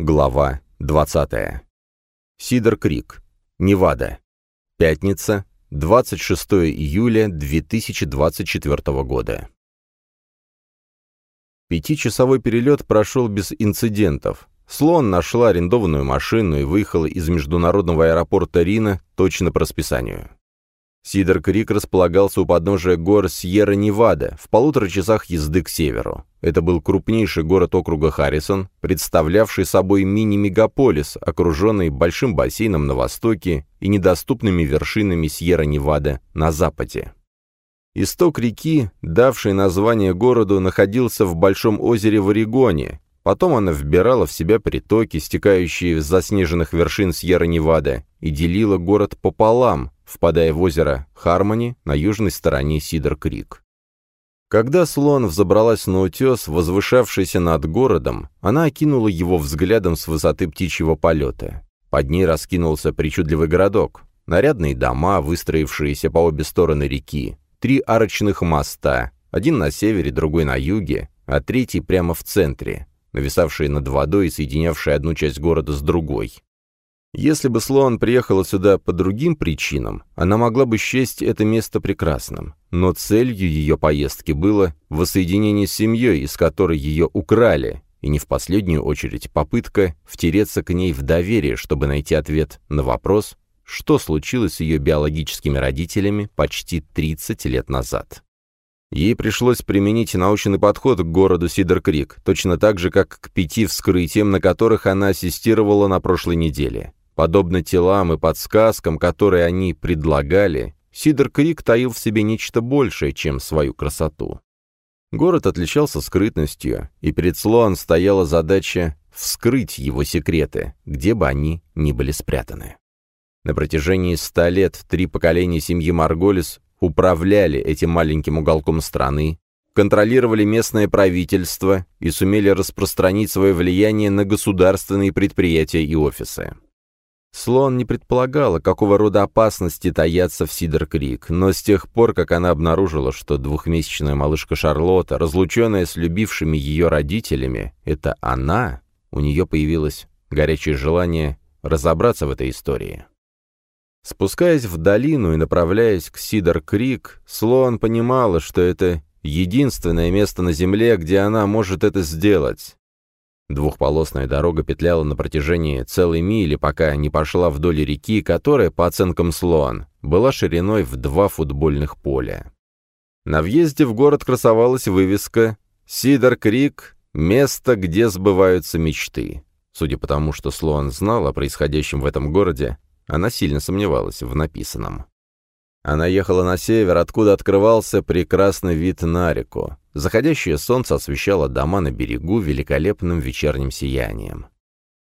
Глава 20. Сидер Крик. Невада. Пятница, 26 июля 2024 года. Пятичасовой перелет прошел без инцидентов. Слон нашла арендованную машину и выехала из международного аэропорта Рина точно по расписанию. Сидер Крик располагался у подножия гор Сьерра-Невада, в полутора часах езды к северу. Это был крупнейший город округа Харрисон, представлявший собой мини-мегаполис, окруженный большим бассейном на востоке и недоступными вершинами Сьерра-Невада на западе. Исток реки, давший название городу, находился в Большом озере в Орегоне, Потом она вбирала в себя притоки, стекающие с заснеженных вершин Сьерра-Невада, и делила город пополам, впадая в озеро Хармони на южной стороне Сидер-Крик. Когда слон взобралась на утес, возвышавшийся над городом, она окинула его взглядом с высоты птичьего полета. Под ней раскинулся причудливый городок. Нарядные дома, выстроившиеся по обе стороны реки, три арочных моста, один на севере, другой на юге, а третий прямо в центре, нависавшие над водой и соединявшие одну часть города с другой. Если бы Слоан приехала сюда по другим причинам, она могла бы счесть это место прекрасным. Но целью ее поездки было воссоединение с семьей, из которой ее украли, и не в последнюю очередь попытка втереться к ней в доверие, чтобы найти ответ на вопрос, что случилось с ее биологическими родителями почти 30 лет назад. Ей пришлось применить научный подход к городу Сидер-Крик, точно так же, как к пяти вскрытиям, на которых она ассистировала на прошлой неделе. Подобно телам и подсказкам, которые они предлагали, Сидер Крик таил в себе нечто большее, чем свою красоту. Город отличался скрытностью, и перед Слоан стояла задача вскрыть его секреты, где бы они ни были спрятаны. На протяжении ста лет три поколения семьи Марголис управляли этим маленьким уголком страны, контролировали местное правительство и сумели распространить свое влияние на государственные предприятия и офисы. Слон не предполагала, какого рода опасности таятся в Сидер-Крик, но с тех пор, как она обнаружила, что двухмесячная малышка Шарлотта, разлученная с любившими ее родителями, это она, у нее появилось горячее желание разобраться в этой истории. Спускаясь в долину и направляясь к Сидер-Крик, Слоан понимала, что это единственное место на земле, где она может это сделать. Двухполосная дорога петляла на протяжении целой мили, пока не пошла вдоль реки, которая, по оценкам Слоан, была шириной в два футбольных поля. На въезде в город красовалась вывеска «Сидор Крик. Место, где сбываются мечты». Судя по тому, что Слоан знал о происходящем в этом городе, она сильно сомневалась в написанном. Она ехала на север, откуда открывался прекрасный вид на реку. Заходящее солнце освещало дома на берегу великолепным вечерним сиянием.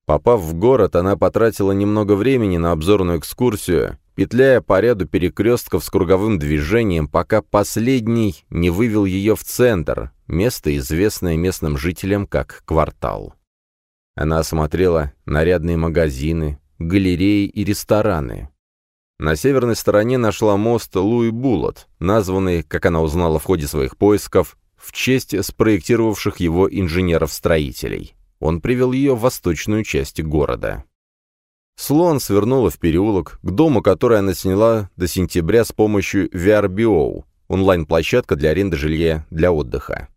Попав в город, она потратила немного времени на обзорную экскурсию, петляя по ряду перекрестков с круговым движением, пока последний не вывел ее в центр, место, известное местным жителям как квартал. Она осмотрела нарядные магазины, галереи и рестораны. На северной стороне нашла мост Луи Буллот, названный, как она узнала в ходе своих поисков, в честь спроектировавших его инженеров-строителей. Он привел ее в восточную часть города. Слон свернула в переулок, к дому, который она сняла до сентября с помощью VRBO, онлайн-площадка для аренды жилья для отдыха.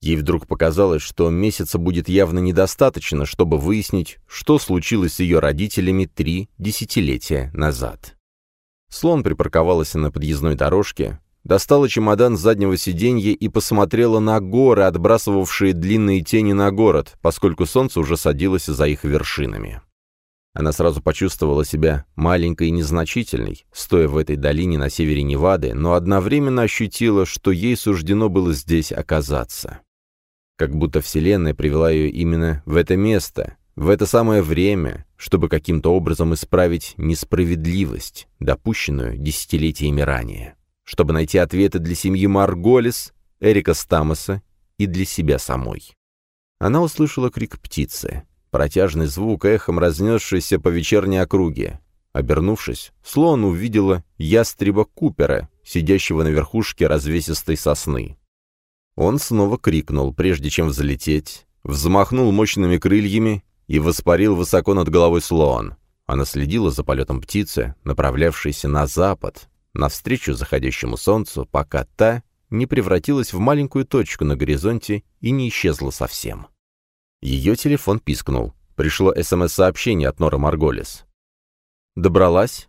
Ей вдруг показалось, что месяца будет явно недостаточно, чтобы выяснить, что случилось с ее родителями три десятилетия назад. Слон припарковалась на подъездной дорожке, достала чемодан с заднего сиденья и посмотрела на горы, отбрасывавшие длинные тени на город, поскольку солнце уже садилось за их вершинами. Она сразу почувствовала себя маленькой и незначительной, стоя в этой долине на севере Невады, но одновременно ощутила, что ей суждено было здесь оказаться. Как будто Вселенная привела ее именно в это место, в это самое время, чтобы каким-то образом исправить несправедливость, допущенную десятилетиями ранее чтобы найти ответы для семьи Марголис, Эрика Стамоса и для себя самой. Она услышала крик птицы, протяжный звук, эхом разнесшийся по вечерней округе. Обернувшись, Слоан увидела ястреба Купера, сидящего на верхушке развесистой сосны. Он снова крикнул, прежде чем взлететь, взмахнул мощными крыльями и воспарил высоко над головой слон. Она следила за полетом птицы, направлявшейся на запад, навстречу заходящему солнцу, пока та не превратилась в маленькую точку на горизонте и не исчезла совсем. Ее телефон пискнул. Пришло СМС-сообщение от Нора Марголис. «Добралась?»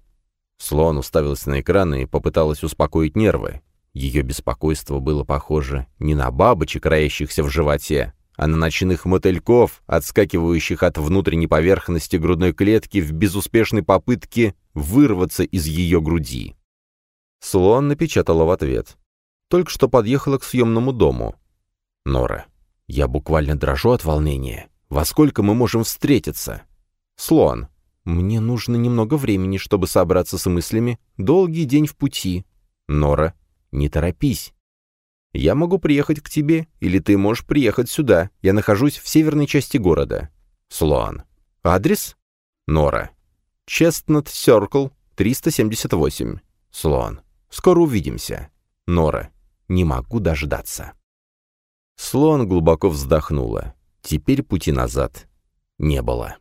Слон уставилась на экран и попыталась успокоить нервы. Ее беспокойство было похоже не на бабочек, роящихся в животе, а на ночных мотыльков, отскакивающих от внутренней поверхности грудной клетки в безуспешной попытке вырваться из ее груди. Слон напечатала в ответ. Только что подъехала к съемному дому. Нора. Я буквально дрожу от волнения. Во сколько мы можем встретиться? Слон. Мне нужно немного времени, чтобы собраться с мыслями. Долгий день в пути. Нора. Не торопись. Я могу приехать к тебе, или ты можешь приехать сюда. Я нахожусь в северной части города. Слон. Адрес? Нора. Честнат Сёркл, 378. Слон. Скоро увидимся. Нора. Не могу дождаться. Слон глубоко вздохнула. Теперь пути назад не было.